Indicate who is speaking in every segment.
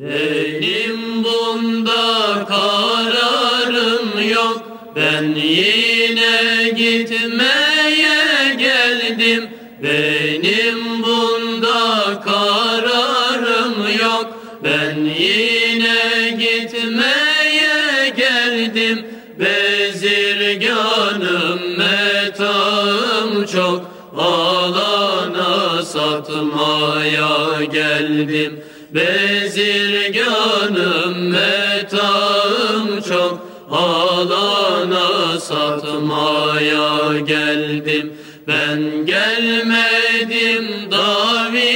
Speaker 1: Benim bunda kararım yok. Ben yine gitmeye geldim. Benim bunda kararım yok. Ben yine gitmeye geldim. Bezirganım metağım çok. Alana satmaya geldim Bezirganım metağım çok Alana satmaya geldim. Ben gelmedim davi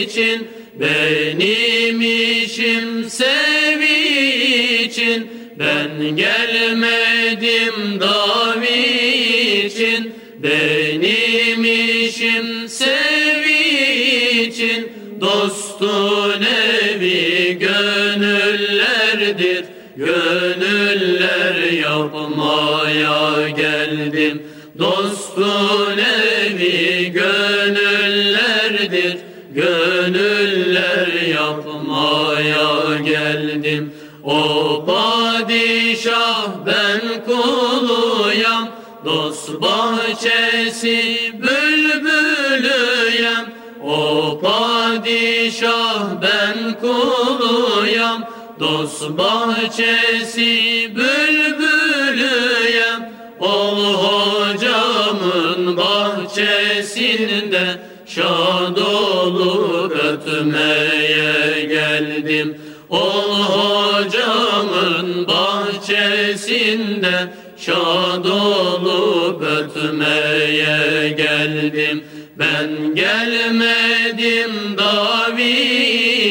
Speaker 1: için Benim işim sevi için Ben gelmedim davi için Benim işim sevi için Dostun evi gönüllerdir. Gönüller yapmaya geldim. Dostun evi gönüllerdir. Gönüller yapmaya geldim. O padişah ben kuluyam. Dost bahçesi bülbülüyem. O padişah ben kuluyam. Dost bahçesi bülbülüyem. Ol hocamın bahçesinde Şad olup ötmeye geldim. Ol hocamın bahçesinde Şad olup ötmeye geldim ben gelmedim davi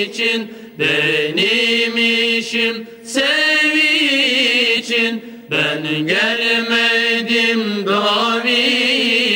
Speaker 1: için Benim işim sevi için Ben gelmedim davi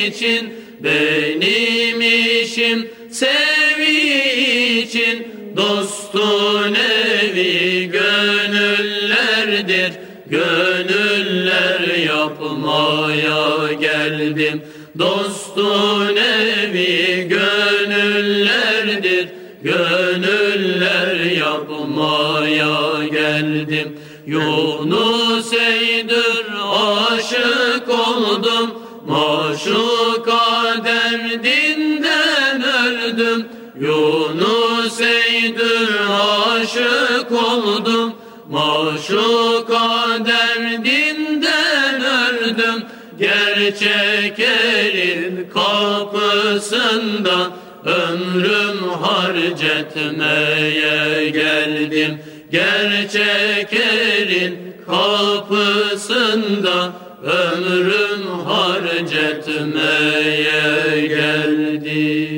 Speaker 1: için Benim işim sevi için Dostun evi gönüllerdir Gönüller yapmaya geldim Dostun evi gönüllerdir Gönüller yapmaya geldim. Yunus Eydür aşık oldum Maşuka derdinden öldüm. Yunus Eydür aşık oldum Maşuka derdinden öldüm Gerçek elin kapısında Ömrüm harcetmeye geldim. Gerçek elin kapısında Ömrüm harcetmeye geldim